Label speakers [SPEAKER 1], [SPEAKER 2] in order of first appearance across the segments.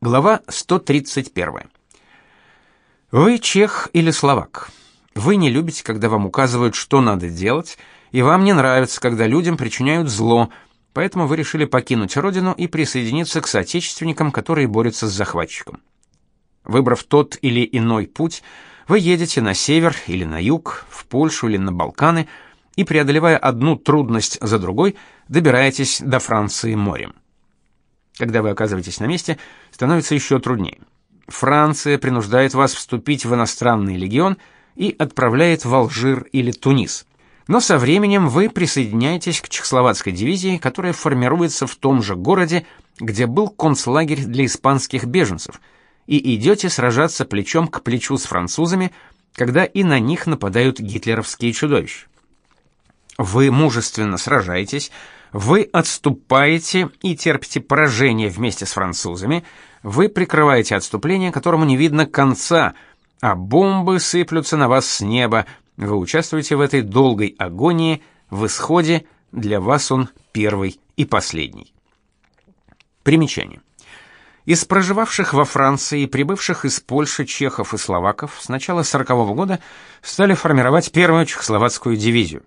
[SPEAKER 1] Глава 131. Вы чех или словак. Вы не любите, когда вам указывают, что надо делать, и вам не нравится, когда людям причиняют зло, поэтому вы решили покинуть родину и присоединиться к соотечественникам, которые борются с захватчиком. Выбрав тот или иной путь, вы едете на север или на юг, в Польшу или на Балканы, и преодолевая одну трудность за другой, добираетесь до Франции морем. Когда вы оказываетесь на месте, становится еще труднее. Франция принуждает вас вступить в иностранный легион и отправляет в Алжир или Тунис. Но со временем вы присоединяетесь к чехословацкой дивизии, которая формируется в том же городе, где был концлагерь для испанских беженцев, и идете сражаться плечом к плечу с французами, когда и на них нападают гитлеровские чудовища. Вы мужественно сражаетесь, вы отступаете и терпите поражение вместе с французами, вы прикрываете отступление, которому не видно конца, а бомбы сыплются на вас с неба. Вы участвуете в этой долгой агонии, в исходе для вас он первый и последний. Примечание. Из проживавших во Франции и прибывших из Польши чехов и словаков с начала 40 -го года стали формировать первую чехословацкую дивизию.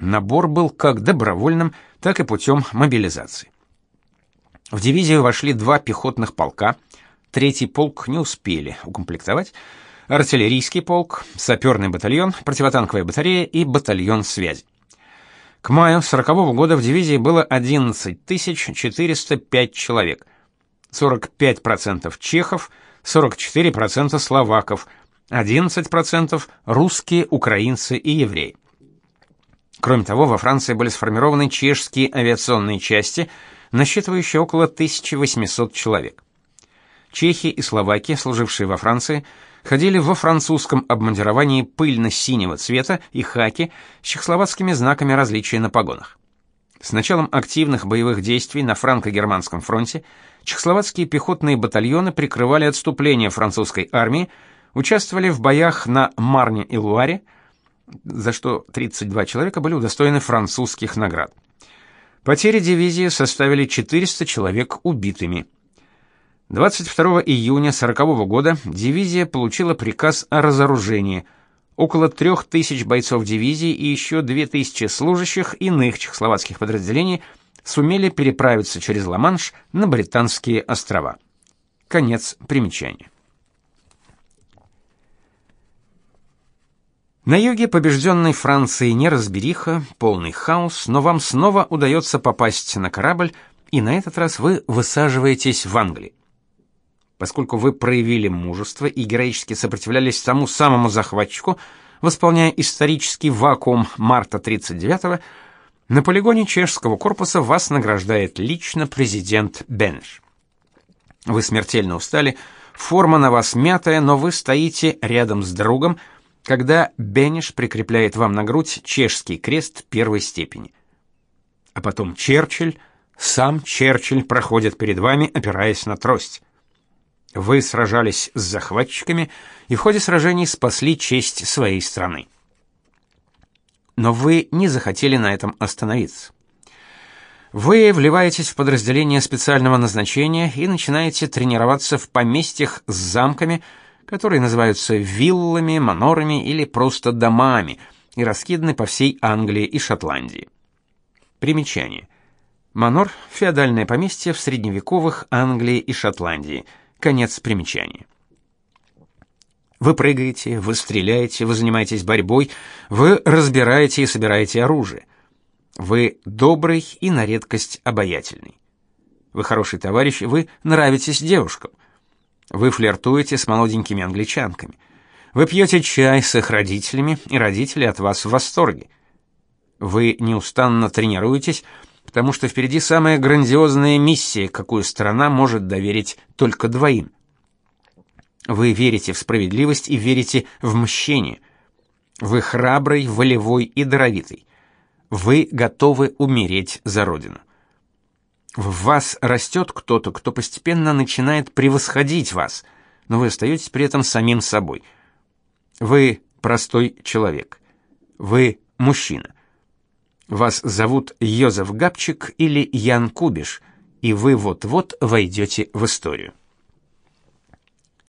[SPEAKER 1] Набор был как добровольным, так и путем мобилизации. В дивизию вошли два пехотных полка, третий полк не успели укомплектовать, артиллерийский полк, саперный батальон, противотанковая батарея и батальон связи. К маю 40 -го года в дивизии было 11 405 человек. 45% чехов, 44% словаков, 11% русские, украинцы и евреи. Кроме того, во Франции были сформированы чешские авиационные части, насчитывающие около 1800 человек. Чехи и словаки, служившие во Франции, ходили во французском обмундировании пыльно-синего цвета и хаки с чехословацкими знаками различия на погонах. С началом активных боевых действий на франко-германском фронте чехословацкие пехотные батальоны прикрывали отступление французской армии, участвовали в боях на Марне и Луаре, за что 32 человека были удостоены французских наград. Потери дивизии составили 400 человек убитыми. 22 июня 40 -го года дивизия получила приказ о разоружении. Около 3000 бойцов дивизии и еще 2000 служащих иных чехословацких подразделений сумели переправиться через Ла-Манш на британские острова. Конец примечания. На юге побежденной Франции неразбериха, полный хаос, но вам снова удается попасть на корабль, и на этот раз вы высаживаетесь в Англии. Поскольку вы проявили мужество и героически сопротивлялись тому самому захватчику, восполняя исторический вакуум марта 39-го, на полигоне чешского корпуса вас награждает лично президент Бенеш. Вы смертельно устали, форма на вас мятая, но вы стоите рядом с другом, когда Бенеш прикрепляет вам на грудь чешский крест первой степени. А потом Черчилль, сам Черчилль проходит перед вами, опираясь на трость. Вы сражались с захватчиками и в ходе сражений спасли честь своей страны. Но вы не захотели на этом остановиться. Вы вливаетесь в подразделение специального назначения и начинаете тренироваться в поместьях с замками, которые называются виллами, манорами или просто домами и раскиданы по всей Англии и Шотландии. Примечание. Манор – феодальное поместье в средневековых Англии и Шотландии. Конец примечания. Вы прыгаете, вы стреляете, вы занимаетесь борьбой, вы разбираете и собираете оружие. Вы добрый и на редкость обаятельный. Вы хороший товарищ, вы нравитесь девушкам. Вы флиртуете с молоденькими англичанками. Вы пьете чай с их родителями, и родители от вас в восторге. Вы неустанно тренируетесь, потому что впереди самая грандиозная миссия, какую страна может доверить только двоим. Вы верите в справедливость и верите в мщение. Вы храбрый, волевой и даровитый. Вы готовы умереть за родину. В вас растет кто-то, кто постепенно начинает превосходить вас, но вы остаетесь при этом самим собой. Вы простой человек. Вы мужчина. Вас зовут Йозеф Габчик или Ян Кубиш, и вы вот-вот войдете в историю.